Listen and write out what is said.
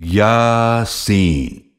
Yasin.